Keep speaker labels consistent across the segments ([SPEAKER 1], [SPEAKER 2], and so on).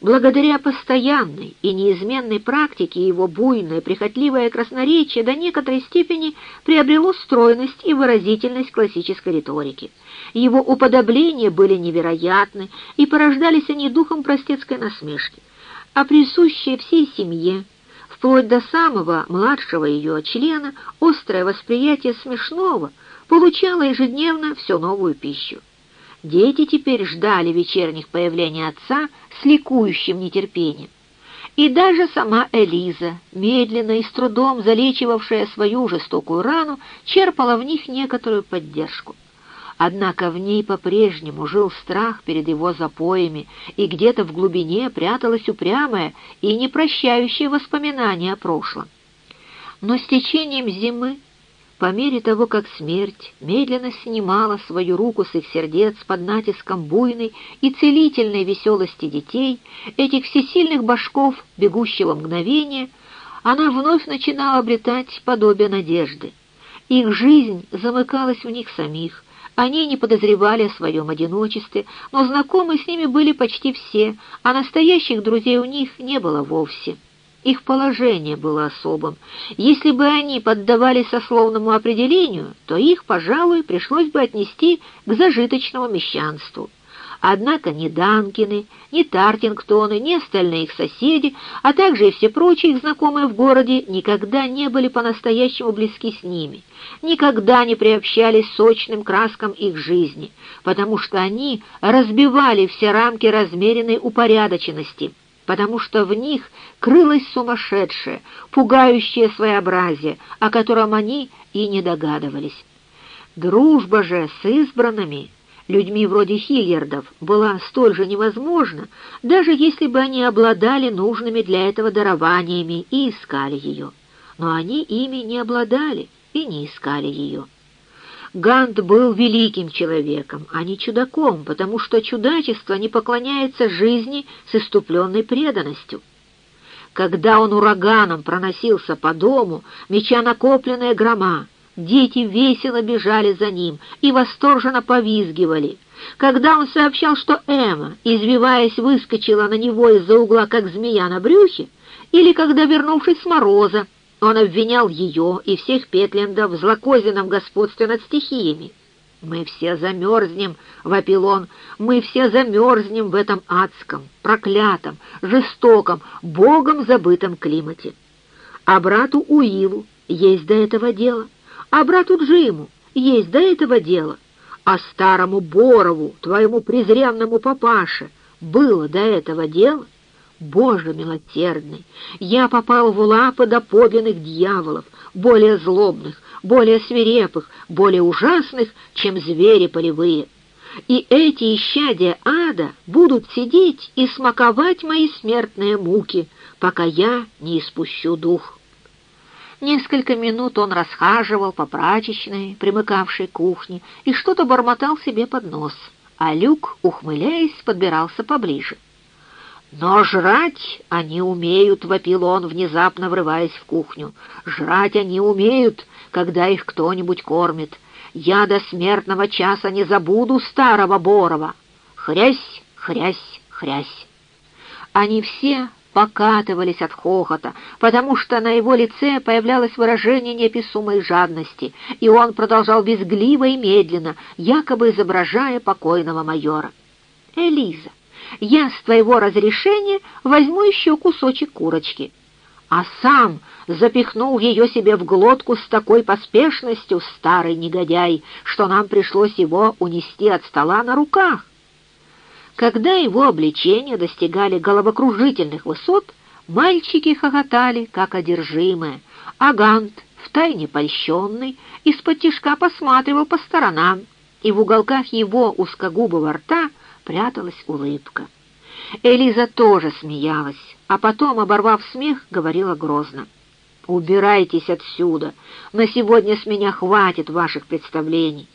[SPEAKER 1] Благодаря постоянной и неизменной практике его буйное, прихотливое красноречие до некоторой степени приобрело стройность и выразительность классической риторики. Его уподобления были невероятны, и порождались они духом простецкой насмешки, а присущее всей семье, вплоть до самого младшего ее члена, острое восприятие смешного получало ежедневно все новую пищу. Дети теперь ждали вечерних появлений отца с ликующим нетерпением. И даже сама Элиза, медленно и с трудом залечивавшая свою жестокую рану, черпала в них некоторую поддержку. Однако в ней по-прежнему жил страх перед его запоями, и где-то в глубине пряталось упрямое и непрощающее воспоминание о прошлом. Но с течением зимы по мере того, как смерть медленно снимала свою руку с их сердец под натиском буйной и целительной веселости детей, этих всесильных башков бегущего мгновения, она вновь начинала обретать подобие надежды. Их жизнь замыкалась в них самих, они не подозревали о своем одиночестве, но знакомы с ними были почти все, а настоящих друзей у них не было вовсе. Их положение было особым. Если бы они поддавались сословному определению, то их, пожалуй, пришлось бы отнести к зажиточному мещанству. Однако ни Данкины, ни Тартингтоны, ни остальные их соседи, а также и все прочие их знакомые в городе никогда не были по-настоящему близки с ними, никогда не приобщались сочным краскам их жизни, потому что они разбивали все рамки размеренной упорядоченности — потому что в них крылось сумасшедшее, пугающее своеобразие, о котором они и не догадывались. Дружба же с избранными, людьми вроде Хильярдов, была столь же невозможна, даже если бы они обладали нужными для этого дарованиями и искали ее. Но они ими не обладали и не искали ее. Гант был великим человеком, а не чудаком, потому что чудачество не поклоняется жизни с иступленной преданностью. Когда он ураганом проносился по дому, меча накопленная грома, дети весело бежали за ним и восторженно повизгивали. Когда он сообщал, что Эмма, извиваясь, выскочила на него из-за угла, как змея на брюхе, или когда, вернувшись с мороза, он обвинял ее и всех Петленда в злокозненном господстве над стихиями. «Мы все замерзнем», — вопил он, — «мы все замерзнем в этом адском, проклятом, жестоком, богом забытом климате. А брату Уилу есть до этого дело, а брату Джиму есть до этого дело, а старому Борову, твоему презренному папаше, было до этого дело». Боже милосердный, я попал в лапы до дьяволов, более злобных, более свирепых, более ужасных, чем звери полевые. И эти исчадия ада будут сидеть и смаковать мои смертные муки, пока я не испущу дух. Несколько минут он расхаживал по прачечной, примыкавшей кухне, и что-то бормотал себе под нос, а Люк, ухмыляясь, подбирался поближе. «Но жрать они умеют», — вопил он, внезапно врываясь в кухню. «Жрать они умеют, когда их кто-нибудь кормит. Я до смертного часа не забуду старого Борова. Хрясь, хрясь, хрясь». Они все покатывались от хохота, потому что на его лице появлялось выражение неописуемой жадности, и он продолжал безгливо и медленно, якобы изображая покойного майора. «Элиза, я с твоего разрешения возьму еще кусочек курочки». А сам запихнул ее себе в глотку с такой поспешностью, старый негодяй, что нам пришлось его унести от стола на руках. Когда его обличения достигали головокружительных высот, мальчики хохотали, как одержимые, а Гант, втайне польщенный, из-под тишка посматривал по сторонам, и в уголках его узкогубого рта пряталась улыбка. Элиза тоже смеялась, а потом, оборвав смех, говорила грозно. «Убирайтесь отсюда! На сегодня с меня хватит ваших представлений!»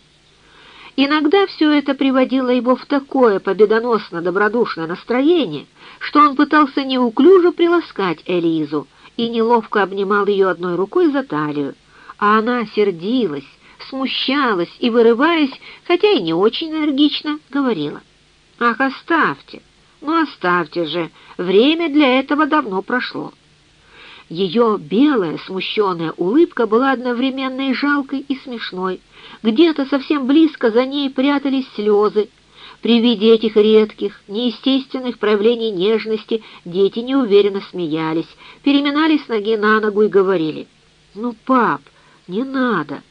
[SPEAKER 1] Иногда все это приводило его в такое победоносно-добродушное настроение, что он пытался неуклюже приласкать Элизу и неловко обнимал ее одной рукой за талию, а она сердилась, смущалась и, вырываясь, хотя и не очень энергично, говорила — «Ах, оставьте! Ну, оставьте же, время для этого давно прошло. Ее белая, смущенная улыбка была одновременно и жалкой, и смешной. Где-то совсем близко за ней прятались слезы. При виде этих редких, неестественных проявлений нежности дети неуверенно смеялись, переминались ноги на ногу и говорили, «Ну, пап, не надо!»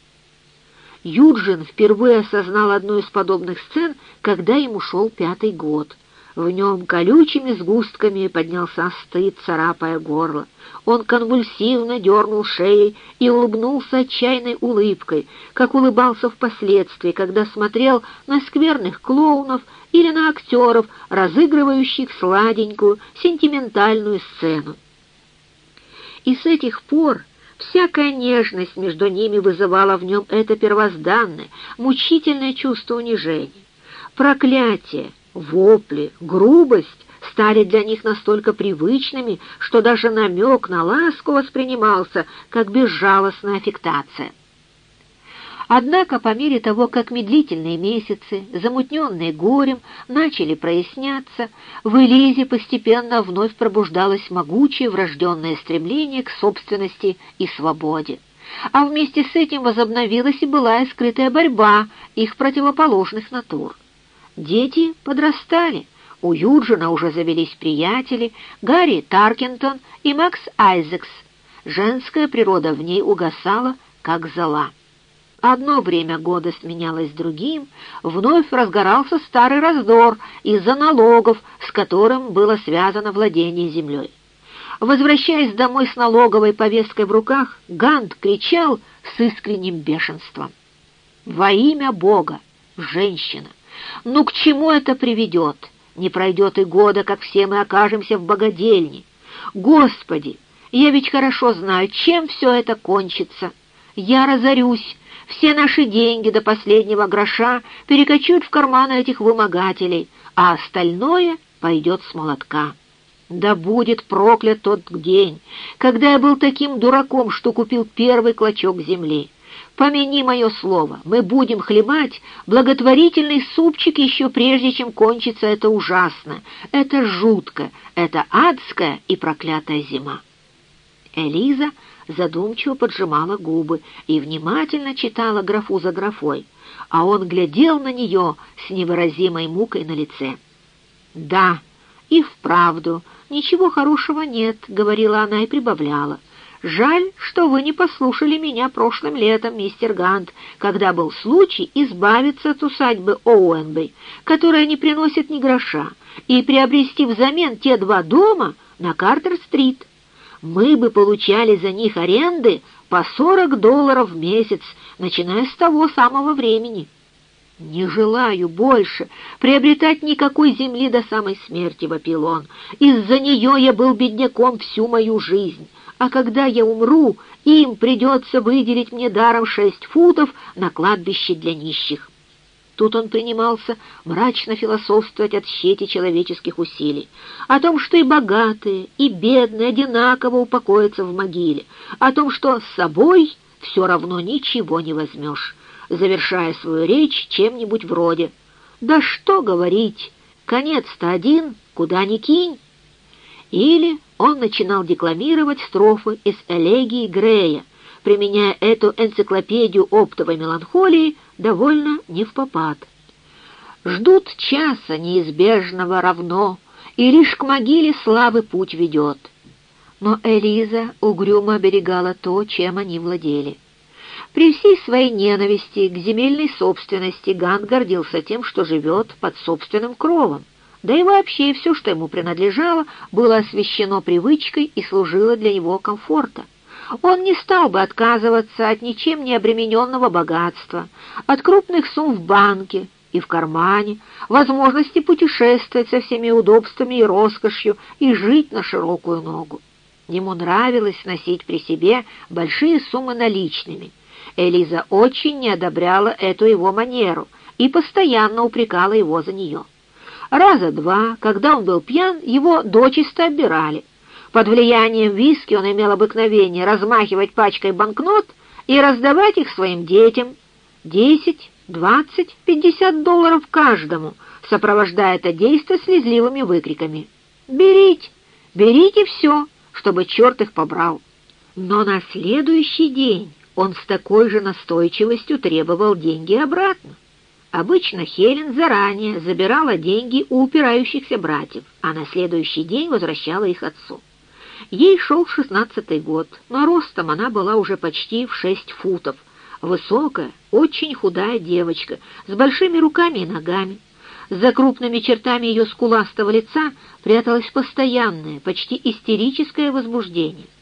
[SPEAKER 1] Юджин впервые осознал одну из подобных сцен, когда ему шел пятый год. В нем колючими сгустками поднялся стыд, царапая горло. Он конвульсивно дернул шеей и улыбнулся отчаянной улыбкой, как улыбался впоследствии, когда смотрел на скверных клоунов или на актеров, разыгрывающих сладенькую, сентиментальную сцену. И с этих пор всякая нежность между ними вызывала в нем это первозданное, мучительное чувство унижения. Проклятие, Вопли, грубость стали для них настолько привычными, что даже намек на ласку воспринимался как безжалостная аффектация. Однако по мере того, как медлительные месяцы, замутненные горем, начали проясняться, в Элизе постепенно вновь пробуждалось могучее врожденное стремление к собственности и свободе. А вместе с этим возобновилась и былая скрытая борьба их противоположных натур. Дети подрастали. У Юджина уже завелись приятели Гарри Таркентон и Макс Айзекс. Женская природа в ней угасала, как зола. Одно время года сменялось другим, вновь разгорался старый раздор из-за налогов, с которым было связано владение землей. Возвращаясь домой с налоговой повесткой в руках, Гант кричал с искренним бешенством. «Во имя Бога! Женщина! Ну к чему это приведет? Не пройдет и года, как все мы окажемся в богадельне. Господи, я ведь хорошо знаю, чем все это кончится. Я разорюсь, все наши деньги до последнего гроша перекочуют в карманы этих вымогателей, а остальное пойдет с молотка. Да будет проклят тот день, когда я был таким дураком, что купил первый клочок земли. Помяни мое слово, мы будем хлебать благотворительный супчик еще прежде, чем кончится это ужасно, это жутко, это адская и проклятая зима. Элиза задумчиво поджимала губы и внимательно читала графу за графой, а он глядел на нее с невыразимой мукой на лице. «Да, и вправду, ничего хорошего нет», — говорила она и прибавляла. Жаль, что вы не послушали меня прошлым летом, мистер Гант, когда был случай избавиться от усадьбы Оуэнбей, которая не приносит ни гроша, и приобрести взамен те два дома на Картер-стрит. Мы бы получали за них аренды по 40 долларов в месяц, начиная с того самого времени. «Не желаю больше приобретать никакой земли до самой смерти», — вопил он. «Из-за нее я был бедняком всю мою жизнь а когда я умру, им придется выделить мне даром шесть футов на кладбище для нищих. Тут он принимался мрачно философствовать от щети человеческих усилий, о том, что и богатые, и бедные одинаково упокоятся в могиле, о том, что с собой все равно ничего не возьмешь, завершая свою речь чем-нибудь вроде «Да что говорить, конец-то один, куда ни кинь». Или он начинал декламировать строфы из элегии Грея, применяя эту энциклопедию оптовой меланхолии довольно не в попад. Ждут часа неизбежного равно, и лишь к могиле славы путь ведет. Но Элиза угрюмо оберегала то, чем они владели. При всей своей ненависти к земельной собственности Ган гордился тем, что живет под собственным кровом. Да и вообще все, что ему принадлежало, было освящено привычкой и служило для его комфорта. Он не стал бы отказываться от ничем не обремененного богатства, от крупных сумм в банке и в кармане, возможности путешествовать со всеми удобствами и роскошью и жить на широкую ногу. Ему нравилось носить при себе большие суммы наличными. Элиза очень не одобряла эту его манеру и постоянно упрекала его за нее. Раза два, когда он был пьян, его дочисто обирали. Под влиянием виски он имел обыкновение размахивать пачкой банкнот и раздавать их своим детям. Десять, двадцать, пятьдесят долларов каждому, сопровождая это действие слезливыми выкриками. «Берите! Берите все, чтобы черт их побрал!» Но на следующий день он с такой же настойчивостью требовал деньги обратно. Обычно Хелен заранее забирала деньги у упирающихся братьев, а на следующий день возвращала их отцу. Ей шел шестнадцатый год, но ростом она была уже почти в шесть футов. Высокая, очень худая девочка, с большими руками и ногами. За крупными чертами ее скуластого лица пряталось постоянное, почти истерическое возбуждение —